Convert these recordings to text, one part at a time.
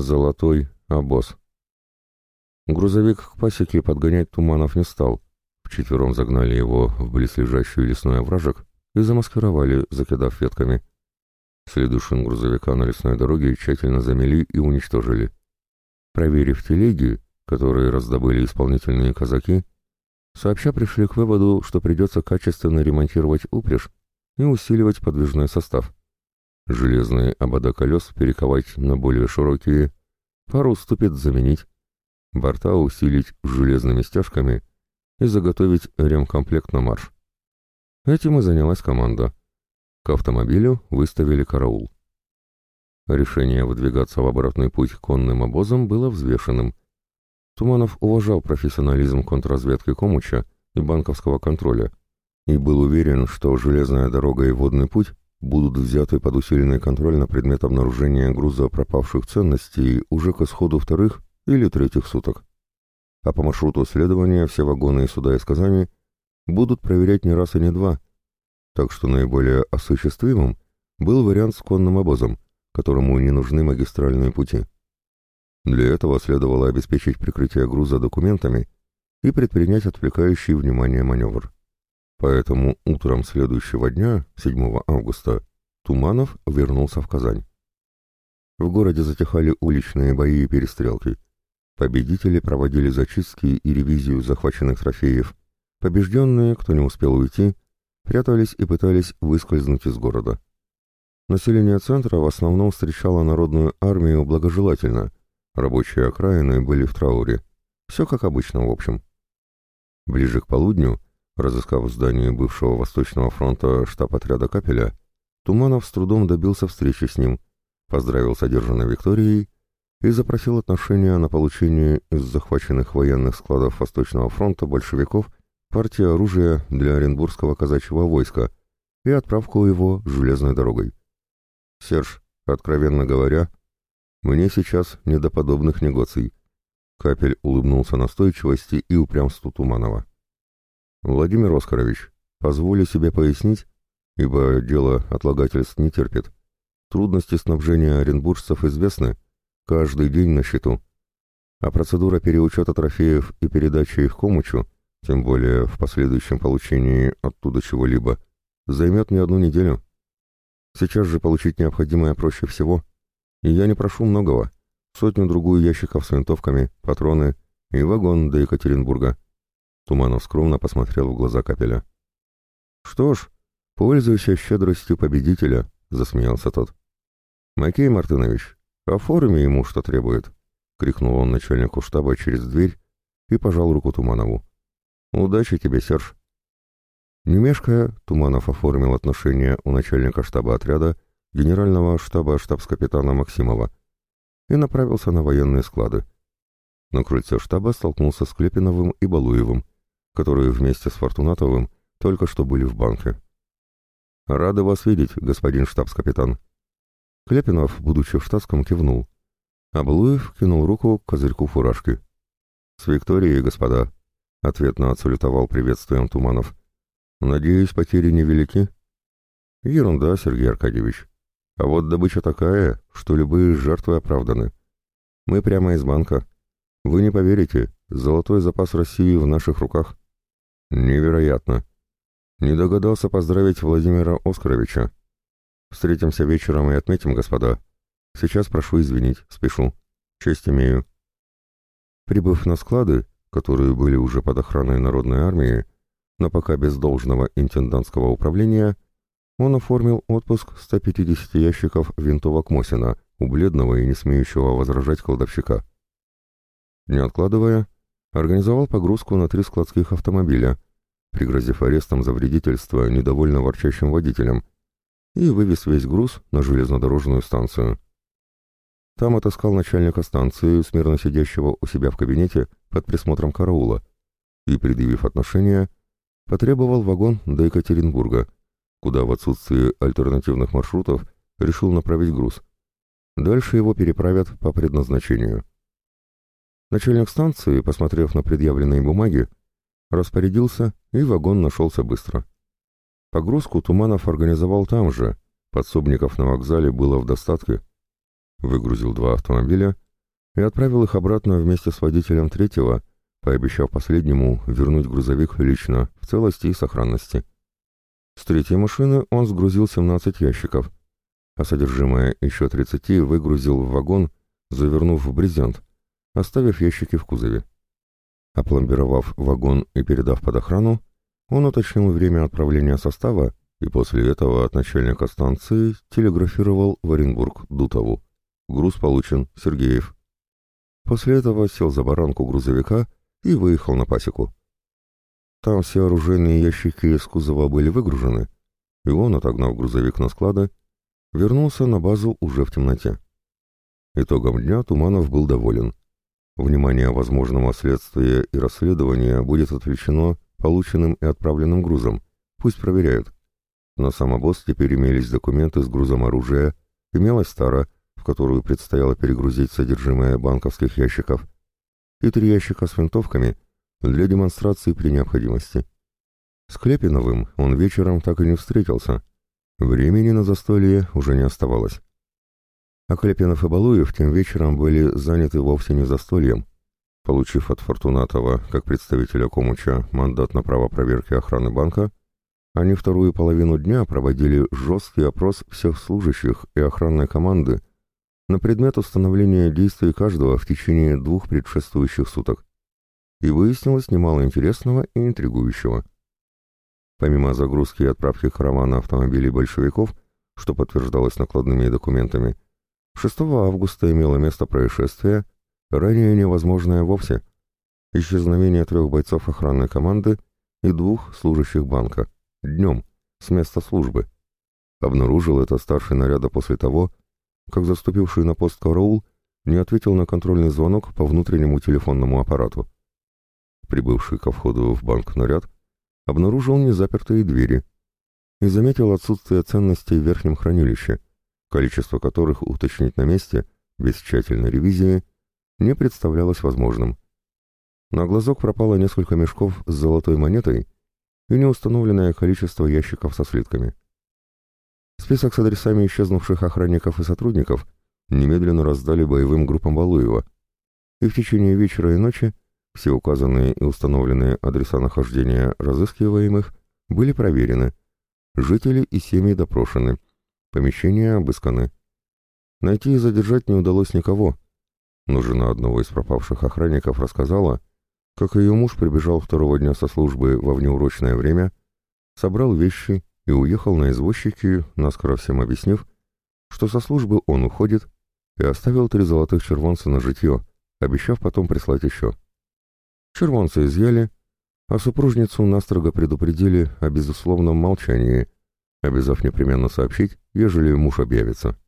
Золотой обоз. Грузовик к пасеке подгонять Туманов не стал. Вчетвером загнали его в близлежащий лесной овражек и замаскировали, закидав ветками. Следы шин грузовика на лесной дороге тщательно замели и уничтожили. Проверив телеги, которые раздобыли исполнительные казаки, сообща пришли к выводу, что придется качественно ремонтировать упряжь и усиливать подвижной состав. Железные обода колес перековать на более широкие, пару ступит заменить, борта усилить железными стяжками и заготовить ремкомплект на марш. Этим и занялась команда. К автомобилю выставили караул. Решение выдвигаться в обратный путь конным обозом было взвешенным. Туманов уважал профессионализм контрразведки Комуча и банковского контроля и был уверен, что железная дорога и водный путь будут взяты под усиленный контроль на предмет обнаружения груза пропавших ценностей уже к исходу вторых или третьих суток. А по маршруту следования все вагоны и суда из Казани будут проверять не раз и не два, так что наиболее осуществимым был вариант с конным обозом, которому не нужны магистральные пути. Для этого следовало обеспечить прикрытие груза документами и предпринять отвлекающий внимание маневр. Поэтому утром следующего дня, 7 августа, Туманов вернулся в Казань. В городе затихали уличные бои и перестрелки. Победители проводили зачистки и ревизию захваченных трофеев. Побежденные, кто не успел уйти, прятались и пытались выскользнуть из города. Население центра в основном встречало народную армию благожелательно. Рабочие окраины были в трауре. Все как обычно, в общем. Ближе к полудню Разыскав здании бывшего Восточного фронта штаб отряда Капеля, Туманов с трудом добился встречи с ним, поздравил с одержанной Викторией и запросил отношения на получение из захваченных военных складов Восточного фронта большевиков партии оружия для Оренбургского казачьего войска и отправку его железной дорогой. «Серж, откровенно говоря, мне сейчас не до подобных негоций», Капель улыбнулся настойчивости и упрямству Туманова. «Владимир Оскарович, позволю себе пояснить, ибо дело отлагательств не терпит. Трудности снабжения оренбуржцев известны, каждый день на счету. А процедура переучета трофеев и передачи их Комучу, тем более в последующем получении оттуда чего-либо, займет не одну неделю. Сейчас же получить необходимое проще всего. И я не прошу многого. Сотню-другую ящиков с винтовками, патроны и вагон до Екатеринбурга. Туманов скромно посмотрел в глаза капеля. «Что ж, пользуйся щедростью победителя», — засмеялся тот. «Макей Мартынович, оформи ему, что требует», — крикнул он начальнику штаба через дверь и пожал руку Туманову. «Удачи тебе, Серж». Не мешкая, Туманов оформил отношения у начальника штаба отряда, генерального штаба штабс-капитана Максимова, и направился на военные склады. На крыльце штаба столкнулся с Клепиновым и Балуевым, которые вместе с Фортунатовым только что были в банке. «Рады вас видеть, господин штабс-капитан». Клепинов, будучи в штатском, кивнул. Аблуев кинул руку к козырьку фуражки. «С Викторией, господа», — ответно отсалютовал приветствием Туманов. «Надеюсь, потери невелики?» «Ерунда, Сергей Аркадьевич. А вот добыча такая, что любые жертвы оправданы. Мы прямо из банка. Вы не поверите, золотой запас России в наших руках. Невероятно. Не догадался поздравить Владимира Оскаровича. Встретимся вечером и отметим, господа. Сейчас прошу извинить, спешу. Честь имею. Прибыв на склады, которые были уже под охраной Народной армии, но пока без должного интендантского управления, он оформил отпуск 150 ящиков винтовок Мосина у бледного и не смеющего возражать кладовщика. Не откладывая, организовал погрузку на три складских автомобиля, пригрозив арестом за вредительство недовольно ворчащим водителям, и вывез весь груз на железнодорожную станцию. Там отыскал начальника станции, смирно сидящего у себя в кабинете под присмотром караула, и, предъявив отношения, потребовал вагон до Екатеринбурга, куда в отсутствие альтернативных маршрутов решил направить груз. Дальше его переправят по предназначению. Начальник станции, посмотрев на предъявленные бумаги, распорядился, и вагон нашелся быстро. Погрузку Туманов организовал там же, подсобников на вокзале было в достатке. Выгрузил два автомобиля и отправил их обратно вместе с водителем третьего, пообещав последнему вернуть грузовик лично, в целости и сохранности. С третьей машины он сгрузил 17 ящиков, а содержимое еще 30 выгрузил в вагон, завернув в брезент, оставив ящики в кузове. Опломбировав вагон и передав под охрану, он уточнил время отправления состава и после этого от начальника станции телеграфировал в Оренбург Дутову. Груз получен, Сергеев. После этого сел за баранку грузовика и выехал на пасеку. Там все оружейные ящики из кузова были выгружены, и он, отогнав грузовик на склады, вернулся на базу уже в темноте. Итогом дня Туманов был доволен. Внимание возможного следствия и расследования будет отвлечено полученным и отправленным грузом. Пусть проверяют. На самобос теперь имелись документы с грузом оружия, имелась тара, в которую предстояло перегрузить содержимое банковских ящиков, и три ящика с винтовками для демонстрации при необходимости. С Клепиновым он вечером так и не встретился. Времени на застолье уже не оставалось. А Клепинов и Балуев тем вечером были заняты вовсе не застольем. Получив от Фортунатова, как представителя Комуча, мандат на право проверки охраны банка, они вторую половину дня проводили жесткий опрос всех служащих и охранной команды на предмет установления действий каждого в течение двух предшествующих суток. И выяснилось немало интересного и интригующего. Помимо загрузки и отправки каравана автомобилей большевиков, что подтверждалось накладными документами, 6 августа имело место происшествие, ранее невозможное вовсе, исчезновение трех бойцов охранной команды и двух служащих банка. Днем, с места службы. Обнаружил это старший наряда после того, как заступивший на пост караул не ответил на контрольный звонок по внутреннему телефонному аппарату. Прибывший ко входу в банк наряд обнаружил незапертые двери и заметил отсутствие ценностей в верхнем хранилище, количество которых уточнить на месте, без тщательной ревизии, не представлялось возможным. На глазок пропало несколько мешков с золотой монетой и неустановленное количество ящиков со слитками. Список с адресами исчезнувших охранников и сотрудников немедленно раздали боевым группам Балуева, и в течение вечера и ночи все указанные и установленные адреса нахождения разыскиваемых были проверены, жители и семьи допрошены, помещения обысканы. Найти и задержать не удалось никого, но жена одного из пропавших охранников рассказала, как ее муж прибежал второго дня со службы во внеурочное время, собрал вещи и уехал на извозчике, наскоро всем объяснив, что со службы он уходит, и оставил три золотых червонца на житье, обещав потом прислать еще. Червонцы изъяли, а супружницу настрого предупредили о безусловном молчании, обязав непременно сообщить, ежели муж объявится.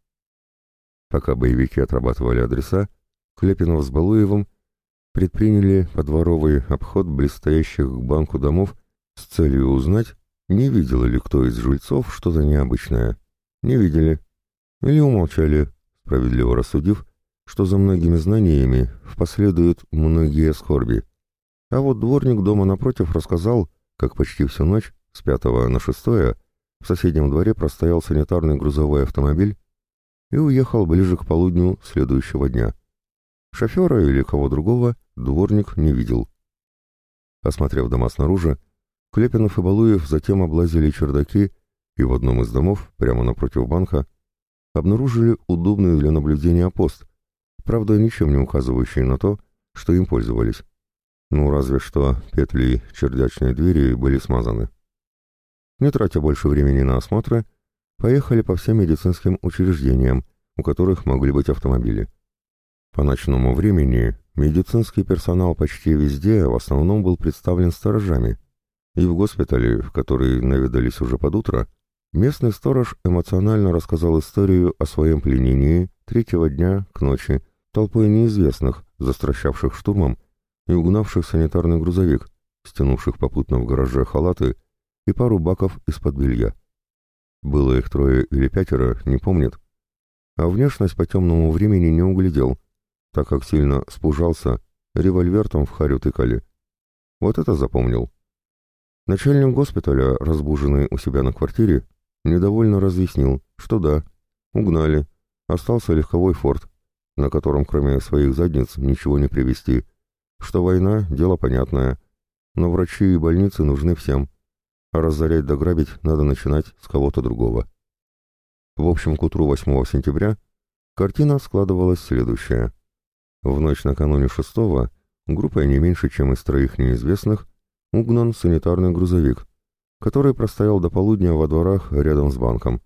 Пока боевики отрабатывали адреса, Клепинов с Балуевым предприняли подворовый обход близстоящих к банку домов с целью узнать, не видел ли кто из жильцов что-то необычное. Не видели. Или умолчали, справедливо рассудив, что за многими знаниями впоследуют многие скорби. А вот дворник дома напротив рассказал, как почти всю ночь, с пятого на шестое, в соседнем дворе простоял санитарный грузовой автомобиль и уехал ближе к полудню следующего дня. Шофера или кого другого дворник не видел. Осмотрев дома снаружи, Клепинов и Балуев затем облазили чердаки и в одном из домов, прямо напротив банка, обнаружили удобный для наблюдения пост, правда, ничем не указывающий на то, что им пользовались. Ну, разве что петли чердачной двери были смазаны. Не тратя больше времени на осмотры, поехали по всем медицинским учреждениям, у которых могли быть автомобили. По ночному времени медицинский персонал почти везде в основном был представлен сторожами, и в госпитале, в который наведались уже под утро, местный сторож эмоционально рассказал историю о своем пленении третьего дня к ночи толпой неизвестных, застращавших штурмом и угнавших санитарный грузовик, стянувших попутно в гараже халаты и пару баков из-под белья. Было их трое или пятеро, не помнит, а внешность по темному времени не углядел — так как сильно спужался, револьвер там в харю тыкали. Вот это запомнил. Начальник госпиталя, разбуженный у себя на квартире, недовольно разъяснил, что да, угнали, остался легковой форт, на котором кроме своих задниц ничего не привезти, что война — дело понятное, но врачи и больницы нужны всем, разорять да грабить надо начинать с кого-то другого. В общем, к утру 8 сентября картина складывалась следующая. В ночь накануне 6 группой не меньше, чем из троих неизвестных, угнан санитарный грузовик, который простоял до полудня во дворах рядом с банком.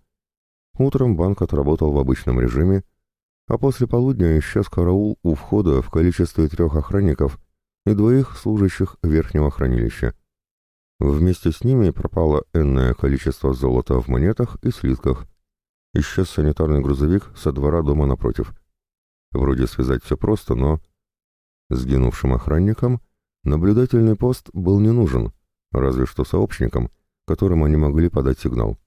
Утром банк отработал в обычном режиме, а после полудня исчез караул у входа в количестве трех охранников и двоих служащих верхнего хранилища. Вместе с ними пропало энное количество золота в монетах и слитках. Исчез санитарный грузовик со двора дома напротив. Вроде связать все просто, но... Сгинувшим охранникам наблюдательный пост был не нужен, разве что сообщникам, которым они могли подать сигнал.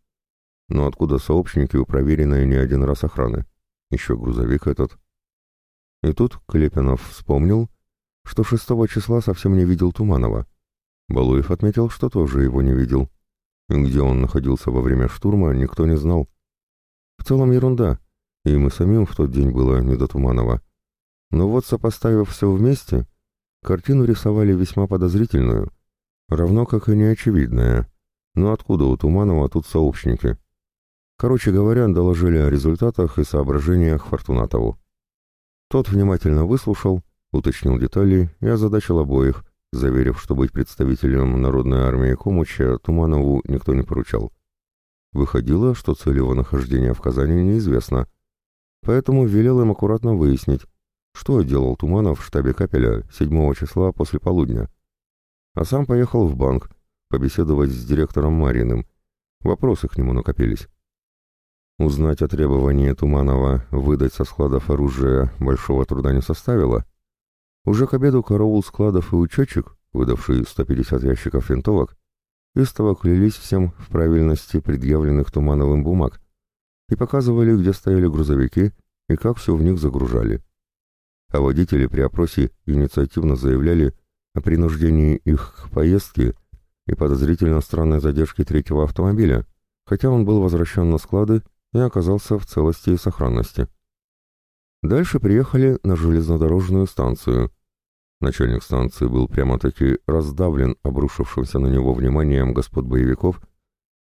Но откуда сообщники у проверенной не один раз охраны? Еще грузовик этот. И тут Клепинов вспомнил, что 6 числа совсем не видел Туманова. Балуев отметил, что тоже его не видел. Где он находился во время штурма, никто не знал. В целом ерунда, и мы самим в тот день было не до Туманова. Но вот сопоставив все вместе, картину рисовали весьма подозрительную, равно как и неочевидная. Но откуда у Туманова тут сообщники? Короче говоря, доложили о результатах и соображениях Фортунатову. Тот внимательно выслушал, уточнил детали и озадачил обоих, заверив, что быть представителем Народной армии Комуча Туманову никто не поручал. Выходило, что цель его нахождения в Казани неизвестна, поэтому велел им аккуратно выяснить, что делал Туманов в штабе Капеля 7 числа после полудня. А сам поехал в банк, побеседовать с директором Мариным. Вопросы к нему накопились. Узнать о требовании Туманова выдать со складов оружия большого труда не составило, уже к обеду караул складов и учетчик, выдавший 150 ящиков винтовок, истово клялись всем в правильности предъявленных Тумановым бумаг и показывали, где стояли грузовики и как все в них загружали. А водители при опросе инициативно заявляли о принуждении их к поездке и подозрительно странной задержке третьего автомобиля, хотя он был возвращен на склады и оказался в целости и сохранности. Дальше приехали на железнодорожную станцию, Начальник станции был прямо-таки раздавлен обрушившимся на него вниманием господ боевиков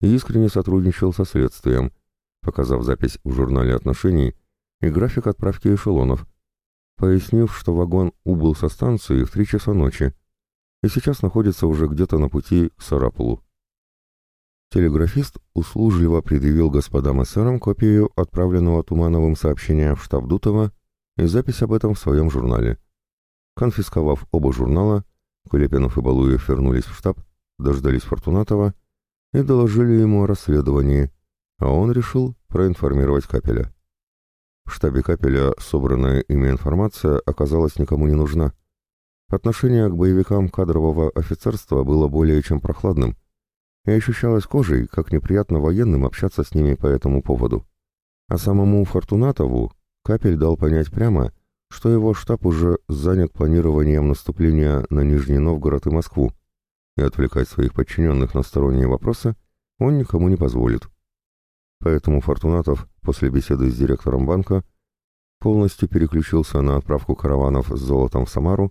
и искренне сотрудничал со следствием, показав запись в журнале отношений и график отправки эшелонов, пояснив, что вагон убыл со станции в три часа ночи и сейчас находится уже где-то на пути к Сарапулу. Телеграфист услужливо предъявил господам эсерам копию отправленного Тумановым сообщения в штаб Дутова и запись об этом в своем журнале. Конфисковав оба журнала, Кулепинов и Балуев вернулись в штаб, дождались Фортунатова и доложили ему о расследовании, а он решил проинформировать Капеля. В штабе Капеля собранная ими информация оказалась никому не нужна. Отношение к боевикам кадрового офицерства было более чем прохладным, и ощущалось кожей, как неприятно военным общаться с ними по этому поводу. А самому Фортунатову Капель дал понять прямо, что его штаб уже занят планированием наступления на Нижний Новгород и Москву, и отвлекать своих подчиненных на сторонние вопросы он никому не позволит. Поэтому Фортунатов после беседы с директором банка полностью переключился на отправку караванов с золотом в Самару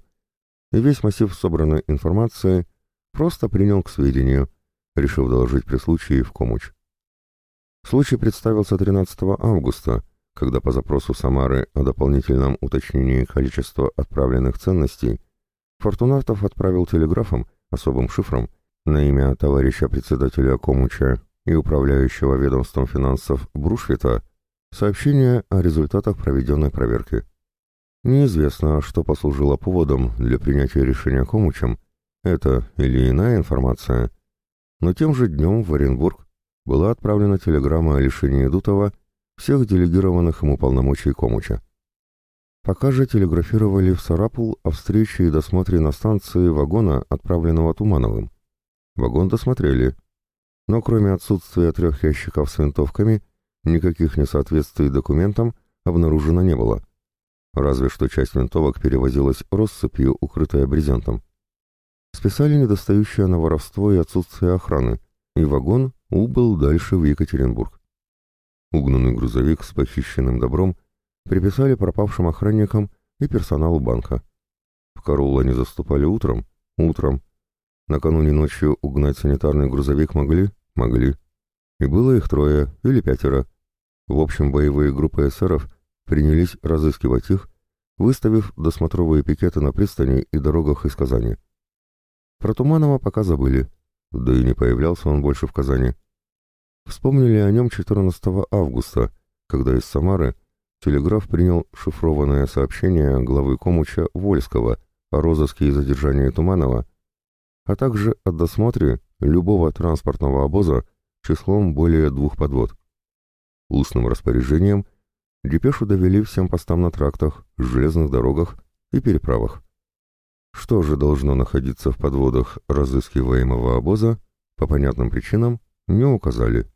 и весь массив собранной информации просто принял к сведению, решив доложить при случае в Комуч. Случай представился 13 августа, когда по запросу Самары о дополнительном уточнении количества отправленных ценностей Фортунатов отправил телеграфом, особым шифром, на имя товарища председателя Комуча и управляющего ведомством финансов Брушвита сообщение о результатах проведенной проверки. Неизвестно, что послужило поводом для принятия решения Комучем, это или иная информация, но тем же днем в Оренбург была отправлена телеграмма о лишении Дутова всех делегированных ему полномочий Комуча. Пока же телеграфировали в Сарапул о встрече и досмотре на станции вагона, отправленного Тумановым. Вагон досмотрели, но кроме отсутствия трех ящиков с винтовками, никаких несоответствий документам обнаружено не было. Разве что часть винтовок перевозилась россыпью, укрытая брезентом. Списали недостающее на воровство и отсутствие охраны, и вагон убыл дальше в Екатеринбург. Угнанный грузовик с похищенным добром приписали пропавшим охранникам и персоналу банка. В Карул они заступали утром? Утром. Накануне ночью угнать санитарный грузовик могли? Могли. И было их трое или пятеро. В общем, боевые группы эсеров принялись разыскивать их, выставив досмотровые пикеты на пристани и дорогах из Казани. Про Туманова пока забыли, да и не появлялся он больше в Казани. Вспомнили о нем 14 августа, когда из Самары телеграф принял шифрованное сообщение главы Комуча Вольского о розыске и задержании Туманова, а также о досмотре любого транспортного обоза числом более двух подвод. Устным распоряжением депешу довели всем постам на трактах, железных дорогах и переправах. Что же должно находиться в подводах разыскиваемого обоза, по понятным причинам не указали.